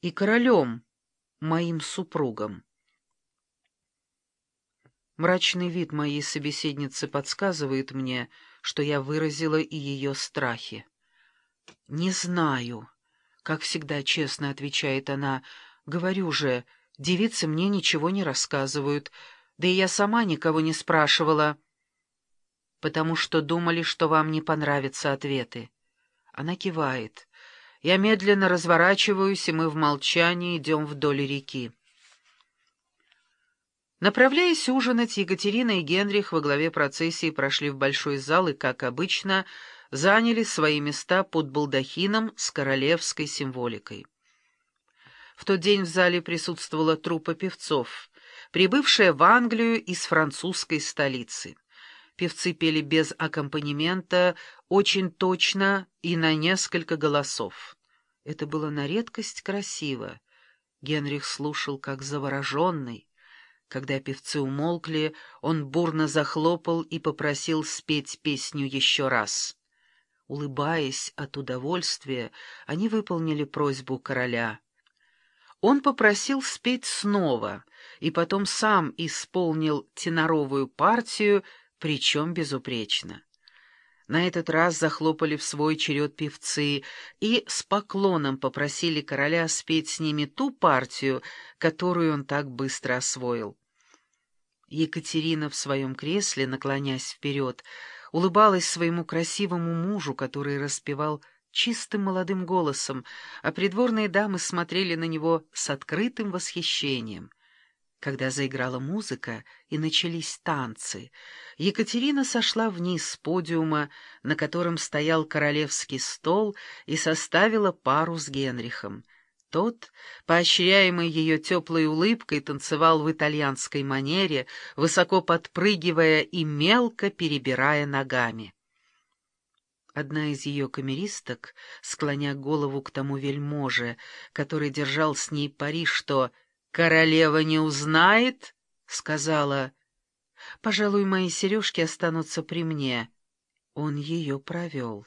и королем, моим супругом. Мрачный вид моей собеседницы подсказывает мне, что я выразила и ее страхи. «Не знаю», — как всегда честно отвечает она, — «говорю же, девицы мне ничего не рассказывают, да и я сама никого не спрашивала» потому что думали, что вам не понравятся ответы. Она кивает. Я медленно разворачиваюсь, и мы в молчании идем вдоль реки. Направляясь ужинать, Екатерина и Генрих во главе процессии прошли в большой зал и, как обычно, заняли свои места под балдахином с королевской символикой. В тот день в зале присутствовала труппа певцов, прибывшая в Англию из французской столицы. Певцы пели без аккомпанемента, очень точно и на несколько голосов. Это было на редкость красиво. Генрих слушал как завороженный. Когда певцы умолкли, он бурно захлопал и попросил спеть песню еще раз. Улыбаясь от удовольствия, они выполнили просьбу короля. Он попросил спеть снова, и потом сам исполнил теноровую партию причем безупречно. На этот раз захлопали в свой черед певцы и с поклоном попросили короля спеть с ними ту партию, которую он так быстро освоил. Екатерина в своем кресле, наклонясь вперед, улыбалась своему красивому мужу, который распевал чистым молодым голосом, а придворные дамы смотрели на него с открытым восхищением — когда заиграла музыка и начались танцы, Екатерина сошла вниз с подиума, на котором стоял королевский стол, и составила пару с Генрихом. Тот, поощряемый ее теплой улыбкой, танцевал в итальянской манере, высоко подпрыгивая и мелко перебирая ногами. Одна из ее камеристок, склоня голову к тому вельможе, который держал с ней пари, что «Королева не узнает?» — сказала. «Пожалуй, мои сережки останутся при мне». Он ее провел.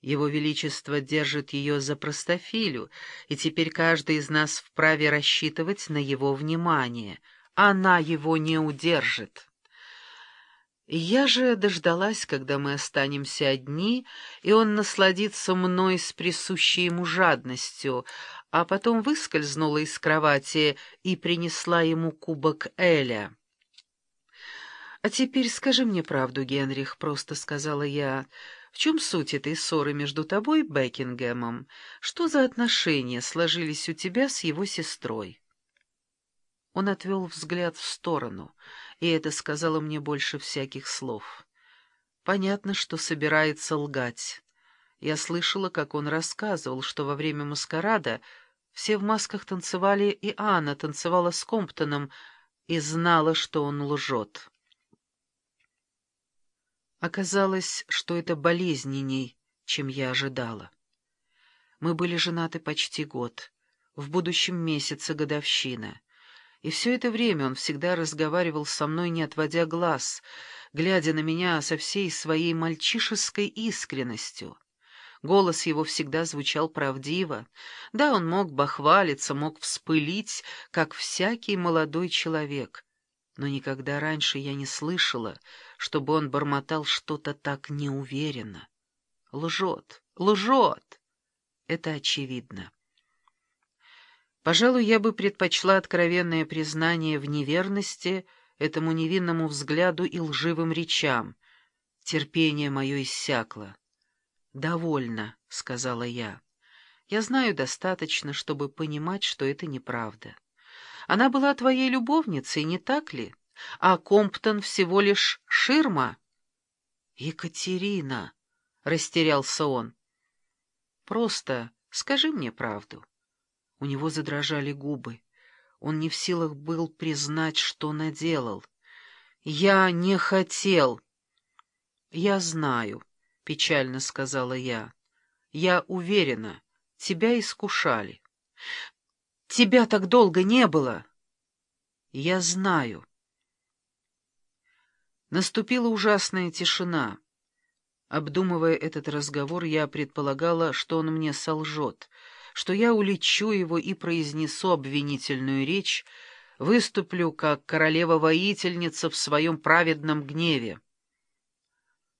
Его Величество держит ее за простофилю, и теперь каждый из нас вправе рассчитывать на его внимание. Она его не удержит. Я же дождалась, когда мы останемся одни, и он насладится мной с присущей ему жадностью, а потом выскользнула из кровати и принесла ему кубок Эля. «А теперь скажи мне правду, Генрих», — просто сказала я. «В чем суть этой ссоры между тобой и Бекингемом? Что за отношения сложились у тебя с его сестрой?» Он отвел взгляд в сторону, и это сказало мне больше всяких слов. Понятно, что собирается лгать. Я слышала, как он рассказывал, что во время маскарада все в масках танцевали, и Анна танцевала с Комптоном, и знала, что он лжет. Оказалось, что это болезненней, чем я ожидала. Мы были женаты почти год, в будущем месяце годовщина. И все это время он всегда разговаривал со мной, не отводя глаз, глядя на меня со всей своей мальчишеской искренностью. Голос его всегда звучал правдиво. Да, он мог бахвалиться, мог вспылить, как всякий молодой человек. Но никогда раньше я не слышала, чтобы он бормотал что-то так неуверенно. Лжет, лжет! Это очевидно. Пожалуй, я бы предпочла откровенное признание в неверности этому невинному взгляду и лживым речам. Терпение мое иссякло. «Довольно», — сказала я. «Я знаю достаточно, чтобы понимать, что это неправда. Она была твоей любовницей, не так ли? А Комптон всего лишь ширма». «Екатерина», — растерялся он. «Просто скажи мне правду». У него задрожали губы. Он не в силах был признать, что наделал. «Я не хотел». «Я знаю», — печально сказала я. «Я уверена, тебя искушали. Тебя так долго не было!» «Я знаю». Наступила ужасная тишина. Обдумывая этот разговор, я предполагала, что он мне солжет, что я улечу его и произнесу обвинительную речь, выступлю как королева-воительница в своем праведном гневе.